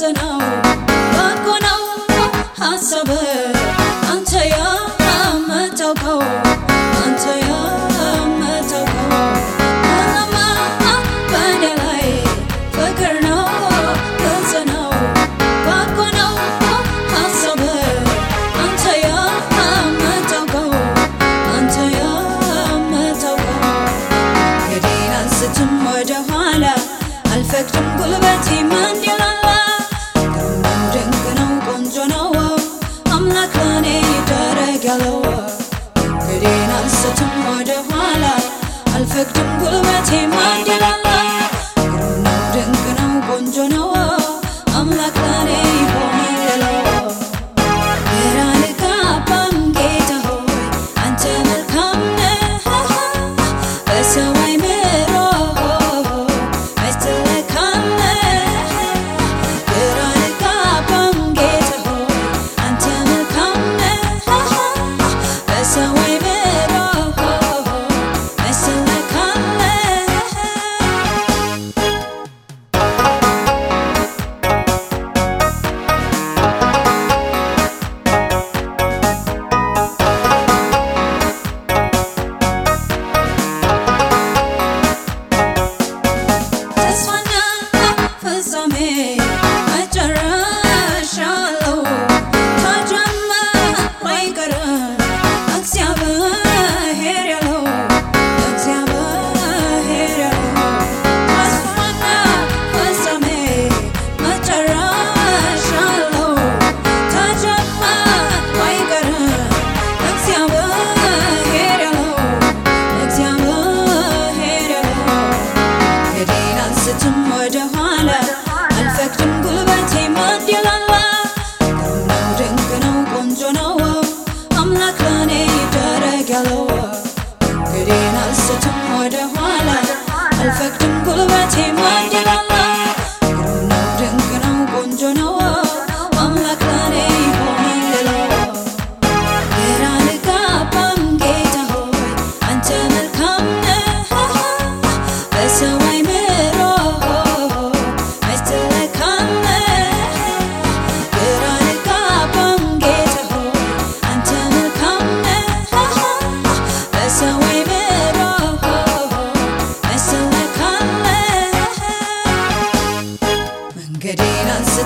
ዘናው perfect and will retain my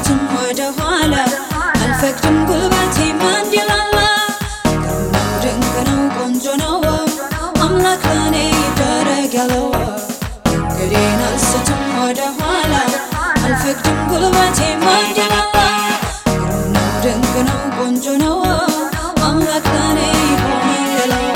አልመለስም ወደ ኋላ አልፈቅድም ጉልበቴ ማንዲላላ ግርማው ድንቅ ነው ቆንጆ ነው አምላክ ለእኔ ይደረግ ያለው እንግዲህን አልስትም ወደ ኋላ አልፈቅድም ጉልበቴ ማንዲላላ ግርማው ድንቅ ነው ቆንጆ ነው አምላክ ለእኔ ይሆን ያለው